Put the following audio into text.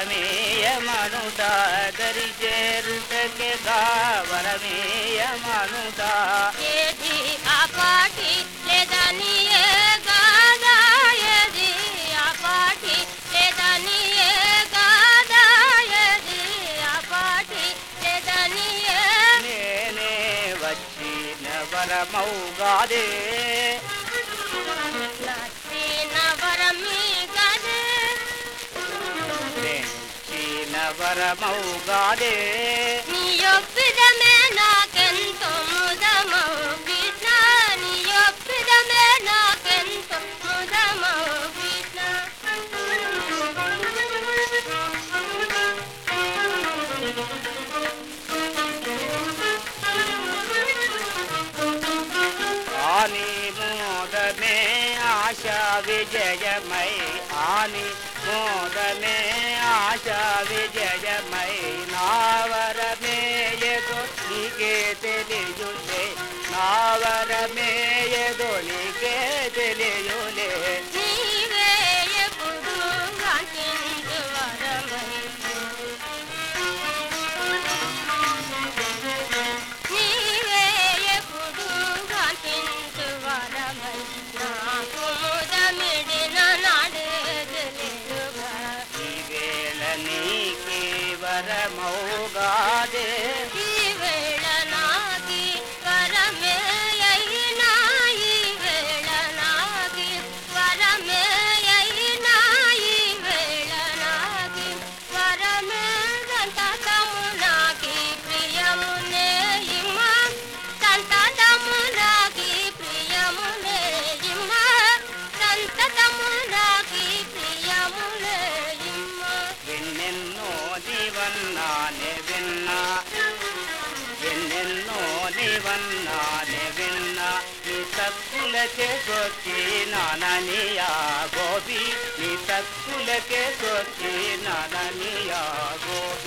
గావరమేయమనుట దరి చేరుటకే గావరమేయమనుట ఏది ఆపాటి లేదని గాదా ఏది ఆపాటి లేదని గాదా ఏది ఆపాటి లేదని నేనే వచ్చిన వరమౌగాదే. నేనిచ్చిన వరమౌగాదే నీ ఒప్పిదమే నాకెంతో ముదమౌ. కృష్ణ నీ ఒప్పిదమే నాకెంతో ముదమౌ. కృష్ణ మోదమే आशा विजयमय आनी मोद में आशा विजय मई नावर में ये के दिल जोले नावर में ये के दिल जोले धनी के वर मोगा दे। నీవన్నానే విన్నా నీ తక్కులకే సొచ్చి నాననియా గోపి. నీ తక్కులకే సొచ్చి నాననియా గోపి.